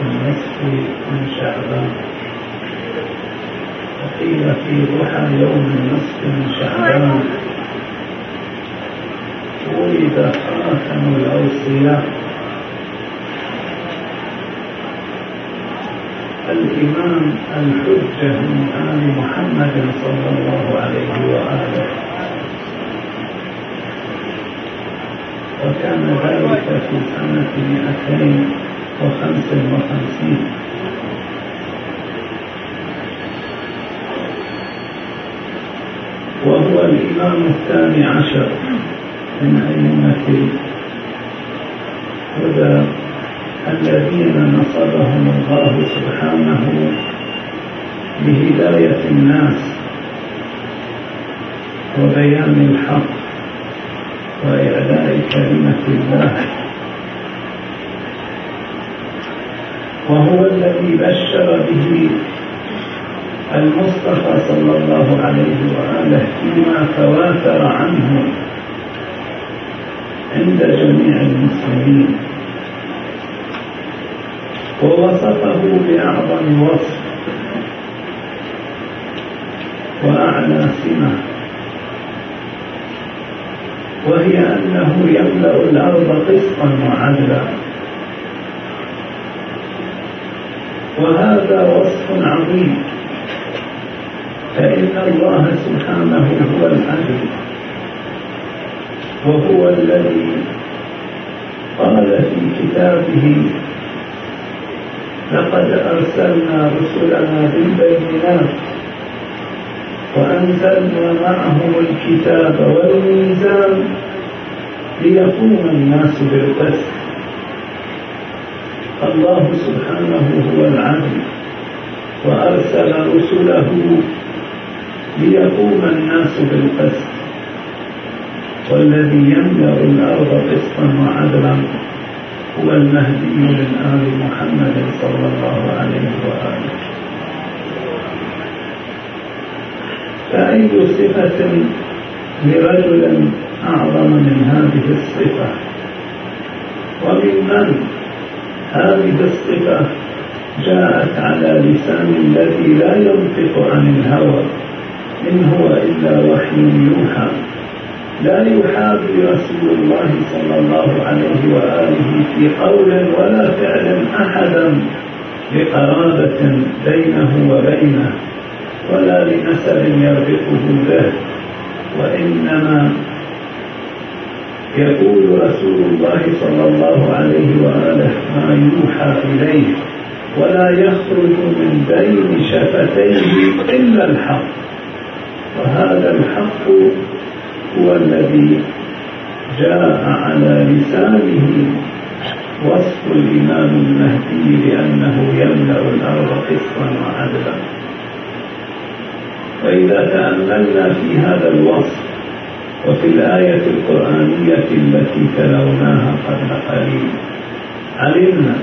النصف من شعبان وقيل في ضحى يوم النصف من شعبان ولد خاتم الأوصياء الإمام الحجة من آل محمد صلى الله عليه وآله وكان ذلك في سنة مئتين وخمس وخمسين وهو الإمام الثاني عشر من أئمة الهدى الذين نصبهم الله سبحانه لهداية الناس وبيان الحق وإعلاء كلمة الله. وهو الذي بشر به المصطفى صلى الله عليه وآله فيما تواتر عنه عند جميع المسلمين. ووصفه بأعظم وصف وأعلى سمة وهي أنه يملأ الأرض قسطا وعدلا. وهذا وصف عظيم. فإن الله سبحانه هو العدل وهو الذي قال في كتابه لقد أرسلنا رسلنا بالبينات وأنزلنا معهم الكتاب والميزان ليقوم الناس بالقسط. الله سبحانه هو العدل وأرسل رسله ليقوم الناس بالقسط والذي يملأ الأرض قسطا وعدلا هو المهدي من آل محمد صلى الله عليه وآله. فأي صفة لرجل أعظم من هذه الصفة؟ وممن هذه الصفة جاءت على لسان الذي لا ينطق عن الهوى إن هو إلا وحي يوحى. لا يحابي رسول الله صلى الله عليه وآله في قول ولا فعل أحدا لقرابة بينه وبينه ولا لنسب يربطه به وإنما يقول رسول الله صلى الله عليه وآله ما يوحى إليه ولا يخرج من بين شفتيه إلا الحق. وهذا الحق هو الذي جاء على لسانه وصف الإمام المهدي بأنه يملأ الأرض قسطا وعدلا. وإذا تأملنا في هذا الوصف وفي الآية القرآنية التي تلوناها قبل قليل. علمنا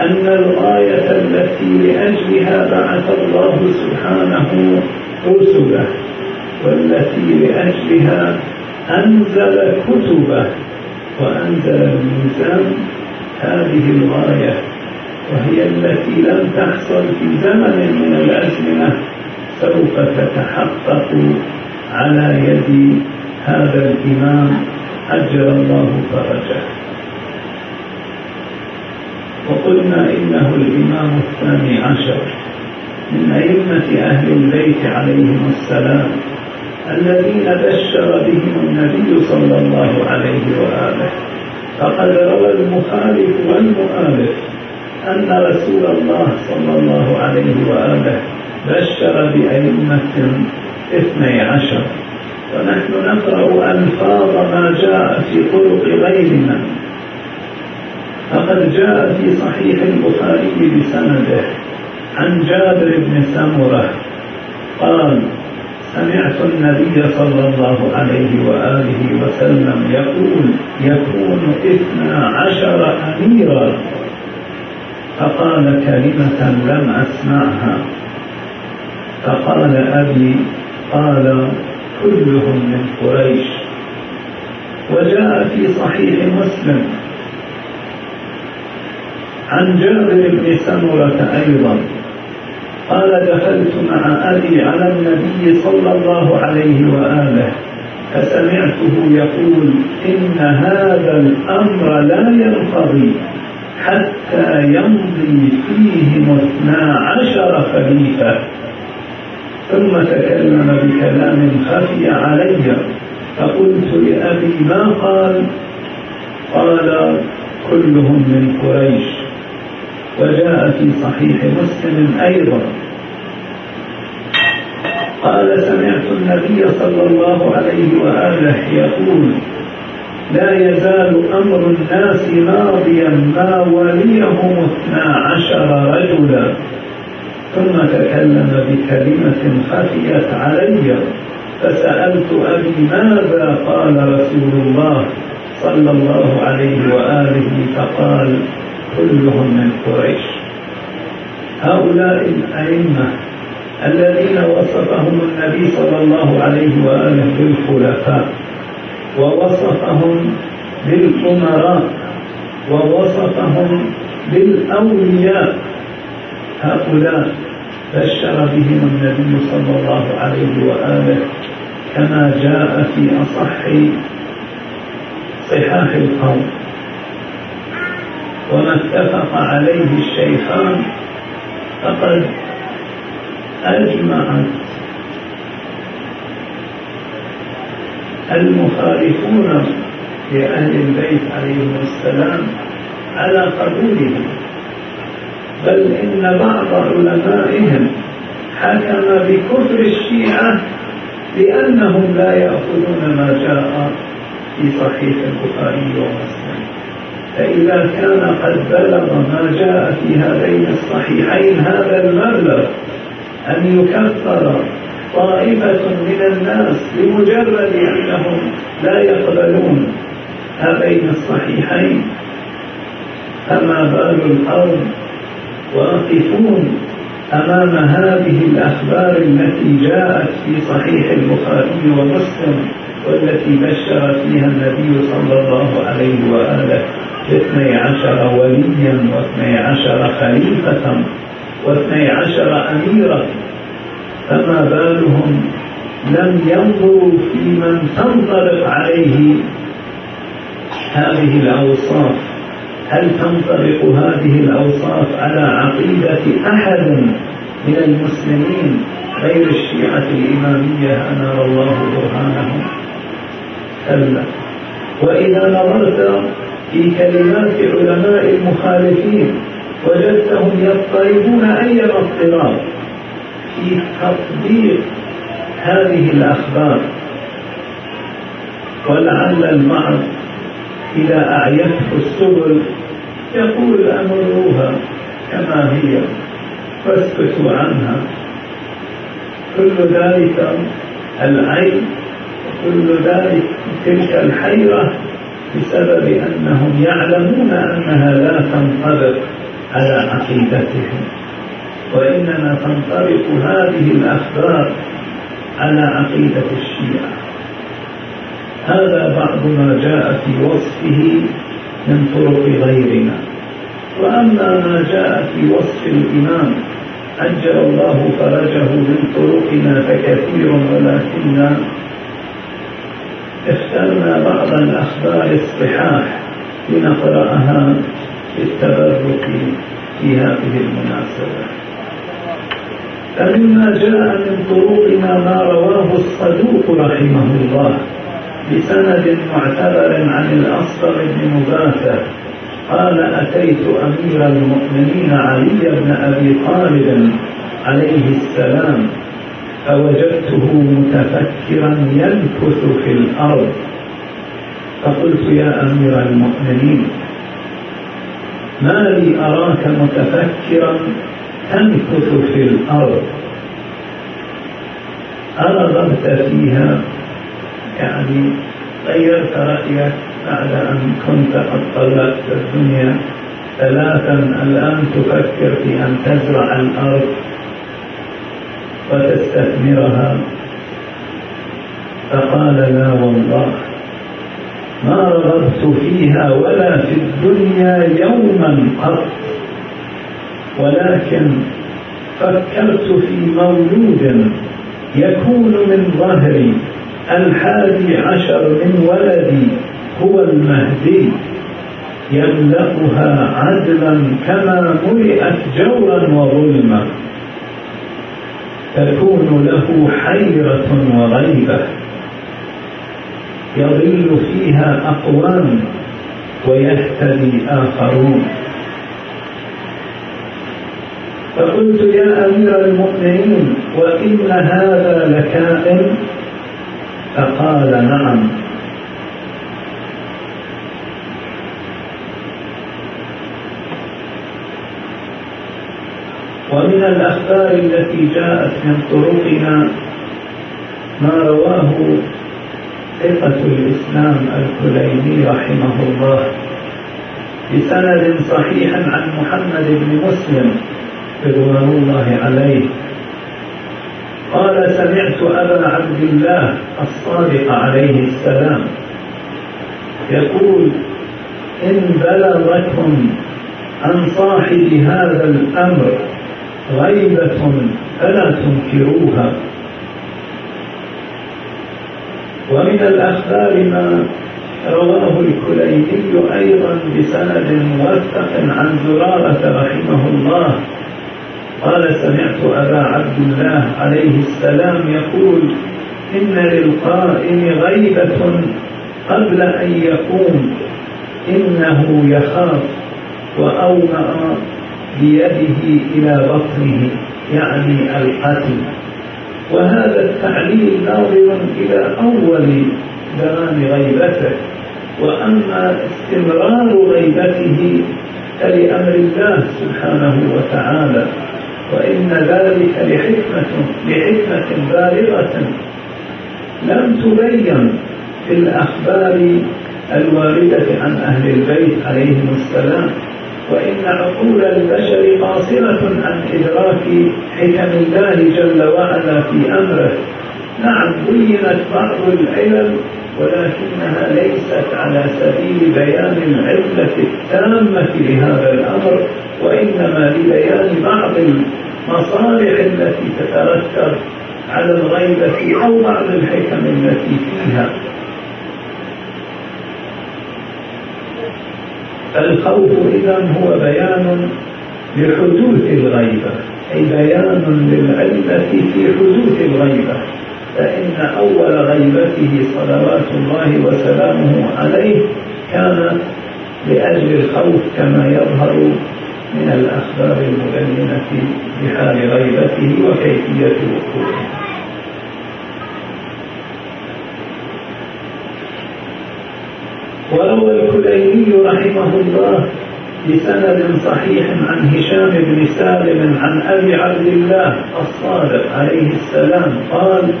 أن الغاية التي لأجلها بعث الله سبحانه رسله والتي لأجلها أنزل كتبه وأنزل الميزان هذه الغاية وهي التي لم تحصل في زمن من الأزمنة سوف تتحقق على يد هذا الإمام أجر الله فرجه. وقلنا إنه الإمام الثاني عشر من أئمة أهل البيت عليهم السلام الذين بشر بهم النبي صلى الله عليه وآله. فقد روى المخالف والمؤالف أن رسول الله صلى الله عليه وآله بشر بأئمة اثني عشر. ونحن نقرأ ألفاظ ما جاء في طرق غيرنا. فقد جاء في صحيح البخاري بسنده عن جابر بن سمرة قال سمعت النبي صلى الله عليه وآله وسلم يقول يكون اثنا عشر أميرا. فقال كلمة لم أسمعها. فقال أبي قال كلهم من قريش. وجاء في صحيح مسلم عن جابر بن سمرة أيضا. قال دخلت مع أبي على النبي صلى الله عليه وآله فسمعته يقول إن هذا الأمر لا ينقضي حتى يمضي فيهم اثنا عشر خليفة. ثم تكلم بكلام خفي علي فقلت لأبي ما قال؟ قال كلهم من قريش. وجاء في صحيح مسلم أيضا. قال سمعت النبي صلى الله عليه وآله يقول لا يزال أمر الناس ماضيا ما وليهم اثنا عشر رجلا. ثم تكلم بكلمة خفيت علي فسألت أبي ماذا قال رسول الله صلى الله عليه وآله فقال كلهم من قريش. هؤلاء الأئمة الذين وصفهم النبي صلى الله عليه وآله بالخلفاء ووصفهم بالأمراء ووصفهم بالأولياء هؤلاء بشر بهم النبي صلى الله عليه وآله كما جاء في أصح صحاح القوم. وما اتفق عليه الشيخان فقد أجمعت المخالفون لأهل البيت عليهم السلام على قبولهم. بل إن بعض علمائهم حكم بكفر الشيعة لأنهم لا يأخذون ما جاء في صحيح البخاري ومسلم. فإذا كان قد بلغ ما جاء في هذين الصحيحين هذا المبلغ أن يكفر طائفة من الناس بمجرد أنهم لا يقبلون هذين الصحيحين فما بال الأرض وأقفون أمام هذه الأخبار التي جاءت في صحيح البخاري ومسلم والتي بشر فيها النبي صلى الله عليه وآله باثني عشر وليا واثني عشر خليفة واثني عشر أميرا. فما بالهم لم ينظروا في من تنطبق عليه هذه الأوصاف. هل تنطبق هذه الأوصاف على عقيدة أحد من المسلمين غير الشيعة الإمامية؟ أنار الله برهانهم. كلا. وإذا نظرت في كلمات علماء المخالفين وجدتهم يضطربون أي اضطراب في تطبيق هذه الأخبار. ولعل البعض إذا أعيته السبل يقول أمروها كما هي فاسكتوا عنها. كل ذلك العين وكل ذلك تلك الحيرة بسبب أنهم يعلمون أنها لا تنطبق على عقيدتهم. وإنما تنطبق هذه الأخبار على عقيدة الشيعة. هذا بعض ما جاء في وصفه من طرق غيرنا. وأما ما جاء في وصف الإمام عجل الله فرجه من طرقنا فكثير ولكن اخترنا بعض الأخبار الصحاح لنقرأها بالتبرك في هذه المناسبة. فمما جاء من طرقنا ما رواه الصدوق رحمه الله. بسند معتبر عن الأصفر بن مباشر. قال أتيت أمير المؤمنين علي بن أبي طالب عليه السلام فوجدته متفكرا ينكث في الأرض. فقلت يا أمير المؤمنين ما لي أراك متفكرا تنكث في الأرض؟ أرغبت فيها يعني غيرت رأيك بعد أن كنت قد طلقت الدنيا. ثلاثا الآن تفكر في أن تزرع الأرض وتستثمرها؟ فقال لا والله. ما رغبت فيها ولا في الدنيا يوما قط. ولكن فكرت في مولود يكون من ظهري. الحادي عشر من ولدي هو المهدي يملأها عدلا كما ملئت جورا وظلما. تكون له حيرة وغيبة. يضل فيها أقوام ويهتدي آخرون. فقلت يا أمير المؤمنين وإن هذا لكائن؟ فقال نعم. ومن الأخبار التي جاءت من طرقنا ما رواه ثقة الإسلام الكليني رحمه الله بسند صحيح عن محمد بن مسلم رضوان الله عليه. قال سمعت أبا عبد الله الصادق عليه السلام يقول إن بلغكم عن صاحب هذا الأمر غيبة فلا تنكروها. ومن الأخبار ما رواه الكليني أيضا بسند موثق عن زرارة رحمه الله قال سمعت أبا عبد الله عليه السلام يقول إن للقائم غيبة قبل أن يقوم إنه يخاف وأومأ بيده إلى بطنه يعني القتل. وهذا التعليل ناظر إلى أول زمان غيبته. وأما استمرار غيبته فلأمر الله سبحانه وتعالى. وإن ذلك لحكمة لحكمة بالغة. لم تبين في الأخبار الواردة عن أهل البيت عليهم السلام وإن عقول البشر قاصرة عن إدراك حكم الله جل وعلا في أمره. نعم بينت بعض العلل ولكنها ليست على سبيل بيان العلة التامة لهذا الأمر. وإنما لبيان بعض المصالح التي تترتب على الغيبة أو بعض الحكم التي فيها. الخوف إذا هو بيان لحدوث الغيبة أي بيان للعلة في حدوث الغيبة. فإن أول غيبته صلوات الله وسلامه عليه كان لأجل الخوف كما يظهر من الأخبار المبينة بحال غيبته وكيفية وقوعه وروى الكليني رحمه الله بسند صحيح عن هشام بن سالم عن أبي عبد الله الصادق عليه السلام قال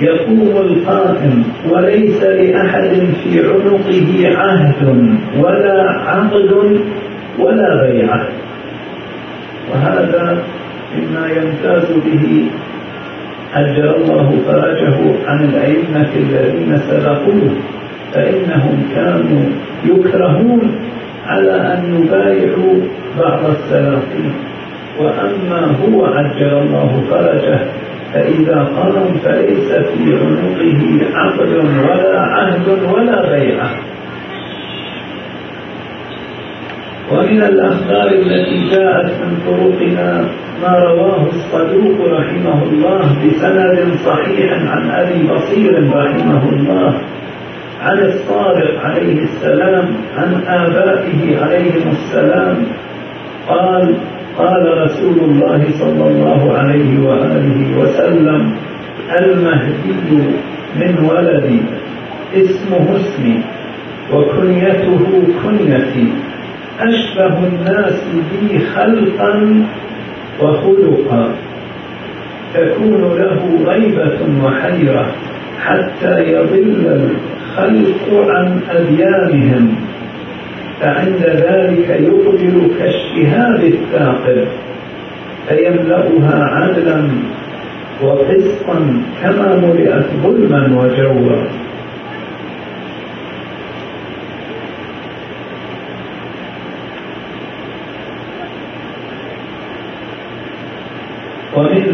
يقوم القائم وليس لأحد في عنقه عهد ولا عقد ولا بيعة. وهذا مما يمتاز به أجر الله فرجه عن الأئمة الذين سبقوه فإنهم كانوا يكرهون على أن يبايعوا بعض السلاطين. وأما هو عجل الله فرجه فإذا قام فليس في عنقه عقد ولا عهد ولا بيعة. ومن الأخبار التي جاءت من طرقنا ما رواه الصدوق رحمه الله بسند صحيح عن أبي بصير رحمه الله عن الصادق عليه السلام عن آبائه عليهم السلام قال قال رسول الله صلى الله عليه وآله وسلم المهدي من ولدي اسمه اسمي وكنيته كنيتي. أشبه الناس بي خلقا وخلقا. تكون له غيبة وحيرة حتى يضل الخلق عن أديانهم. فعند ذلك يقبل كالشهاب الثاقب فيملأها عدلا وقسطا كما ملئت ظلما وجورا.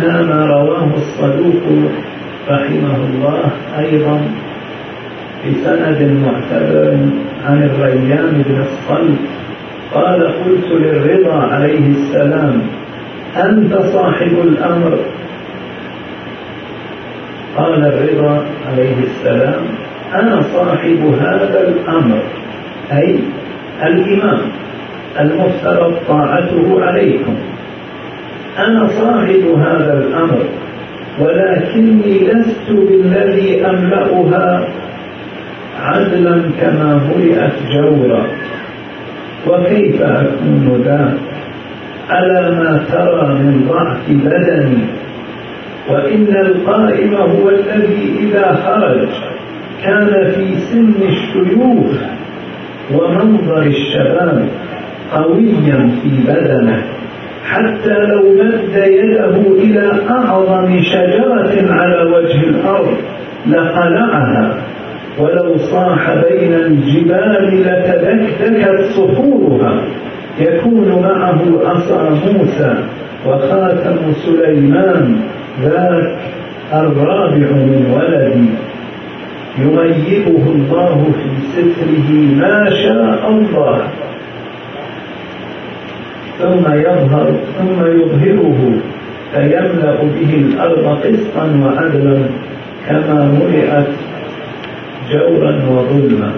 ومنها ما رواه الصدوق رحمه الله أيضا بسند معتبر عن الريان بن الصلت قال قلت للرضا عليه السلام أنت صاحب الأمر. قال الرضا عليه السلام أنا صاحب هذا الأمر أي الإمام المفترض طاعته عليكم. أنا صاحب هذا الأمر ولكني لست بالذي أملأها عدلا كما ملئت جورا. وكيف أكون ذا؟ على ما ترى من ضعف بدني؟ وإن القائم هو الذي إذا خرج كان في سن الشيوخ ومنظر الشباب قويا في بدنه. حتى لو مد يده إلى أعظم شجرة على وجه الأرض لقلعها. ولو صاح بين الجبال لتدكدكت صخورها. يكون معه عصا موسى وخاتم سليمان ذاك الرابع من ولدي. يغيبه الله في ستره ما شاء الله. ثم يظهر ثم يظهره فيملأ به الأرض قسطا وعدلا كما ملئت جورا وظلما.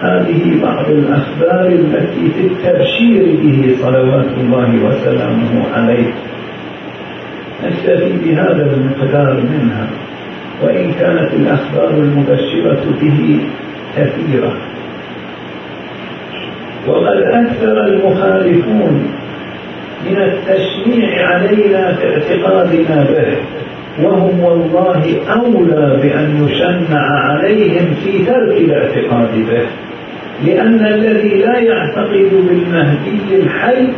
هذه بعض الأخبار التي في التبشير به صلوات الله وسلامه عليه. نكتفي بهذا المقدار منها وإن كانت الأخبار المبشرة به كثيرة. وقد أكثر المخالفون من التشنيع علينا في اعتقادنا به وهم والله أولى بأن يشنع عليهم في ترك الاعتقاد به لأن الذي لا يعتقد بالمهدي الحي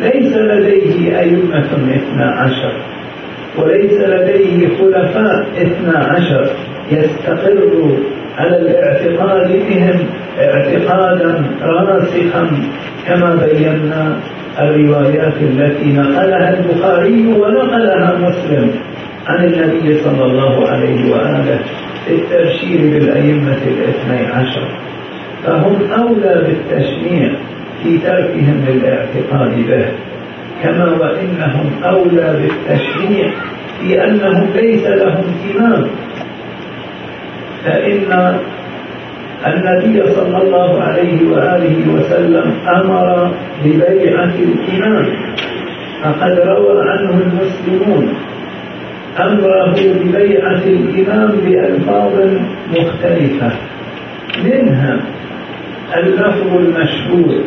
ليس لديه أئمة اثنا عشر وليس لديه خلفاء اثنا عشر يستقر على الاعتقاد بهم اعتقادا راسخا كما بينا الروايات التي نقلها البخاري ونقلها مسلم عن النبي صلى الله عليه وآله في التبشير بالأئمة الاثني عشر. فهم أولى بالتشنيع في تركهم للاعتقاد به كما وإنهم أولى بالتشنيع في أنهم ليس لهم إمام فإن النبي صلى الله عليه وآله وسلم أمر ببيعة الإمام فقد روى عنه المسلمون. أمره ببيعة الإمام بألفاظ مختلفة. منها اللفظ المشهور.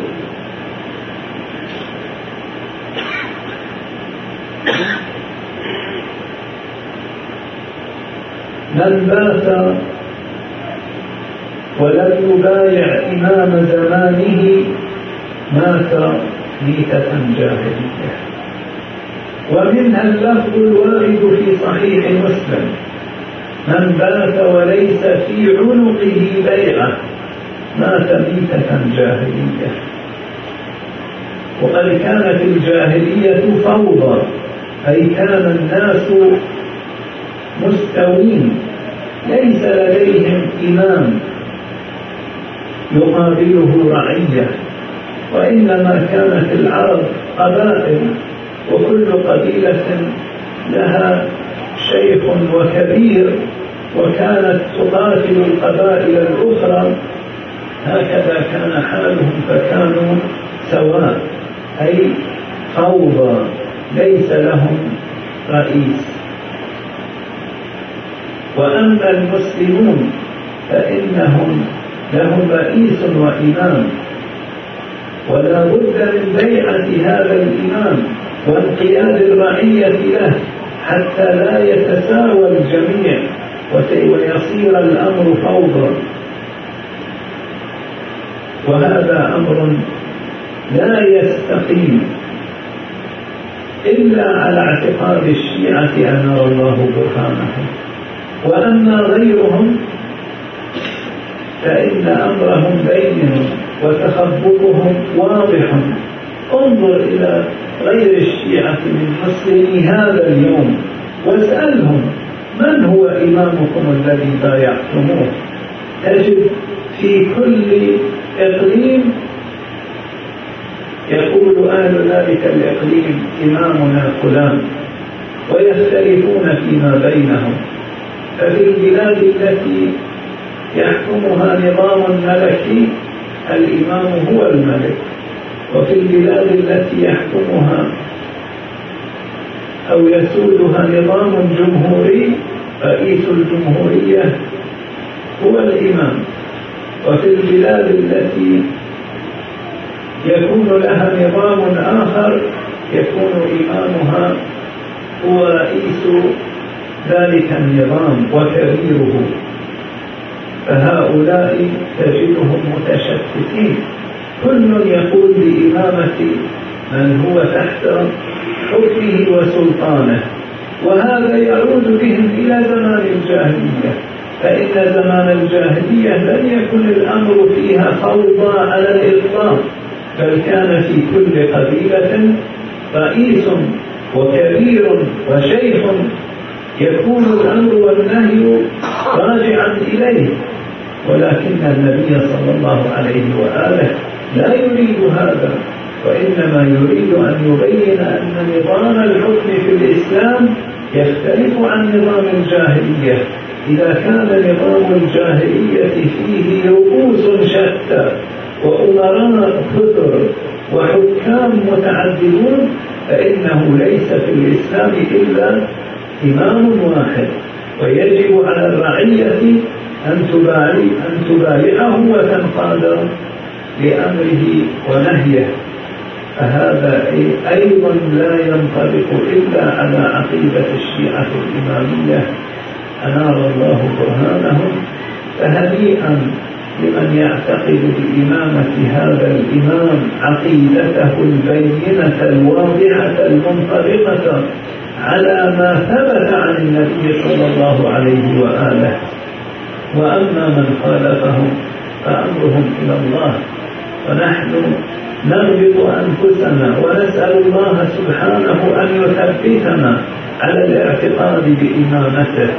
من بات ولم يبايع إمام زمانه مات ميتة جاهلية. ومنها اللفظ الوارد في صحيح مسلم من بات وليس في عنقه بيعة مات ميتة جاهلية. وقد كانت الجاهلية فوضى أي كان الناس مستوين ليس لديهم إمام. يقابله رعية. وإنما كانت العرب قبائل وكل قبيلة لها شيخ وكبير وكانت تقاتل القبائل الأخرى. هكذا كان حالهم فكانوا سواء أي فوضى ليس لهم رئيس. وأما المسلمون فإنهم لهم رئيس وإمام. ولا بد من بيعة هذا الإمام وانقياد الرعية له حتى لا يتساوى الجميع ويصير الأمر فوضى. وهذا أمر لا يستقيم إلا على اعتقاد الشيعة أن الله برهانهم وأما غيرهم فإن أمرهم بين وتخبطهم واضح. انظر إلى غير الشيعة من مسلمي هذا اليوم واسألهم من هو إمامكم الذي بايعتموه. تجد في كل إقليم يقول أهل ذلك الإقليم إمامنا فلان ويختلفون فيما بينهم. ففي البلاد التي يحكمها نظام ملكي الإمام هو الملك. وفي البلاد التي يحكمها أو يسودها نظام جمهوري رئيس الجمهورية هو الإمام. وفي البلاد التي يكون لها نظام آخر يكون إمامها هو رئيس ذلك النظام وكبيره. فهؤلاء تجدهم متشتتين. كل يقول بإمامة من هو تحت حكمه وسلطانه وهذا يعود بهم إلى زمان الجاهلية. فإن زمان الجاهلية لم يكن الأمر فيها فوضى على الإطلاق بل كان في كل قبيلة رئيس وكبير وشيخ يكون الأمر والنهي راجعا إليه. ولكن النبي صلى الله عليه وآله لا يريد هذا وإنما يريد أن يبين أن نظام الحكم في الإسلام يختلف عن نظام الجاهلية. إذا كان نظام الجاهلية فيه رؤوس شتى وأمراء كثر وحكام متعددون فإنه ليس في الإسلام إلا إمام واحد ويجب على الرعية أن تبايع أن تبايعه وتنقاد لأمره ونهيه. فهذا أيضا لا ينطبق إلا على عقيدة الشيعة الإمامية. أنار الله برهانهم. فهنيئا لمن يعتقد بإمامة هذا الإمام عقيدته البينة الواضحة المنطبقة على ما ثبت عن النبي صلى الله عليه وآله. وأما من خالفهم فأمرهم إلى الله. ونحن نغبط أنفسنا ونسأل الله سبحانه أن يثبتنا على الاعتقاد بإمامته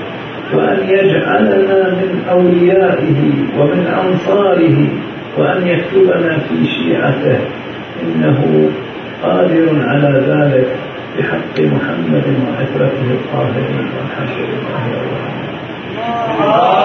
وأن يجعلنا من أوليائه ومن أنصاره وأن يكتبنا في شيعته. إنه قادر على ذلك بحق محمد وعترته الطاهرين والحمد لله رب العالمين.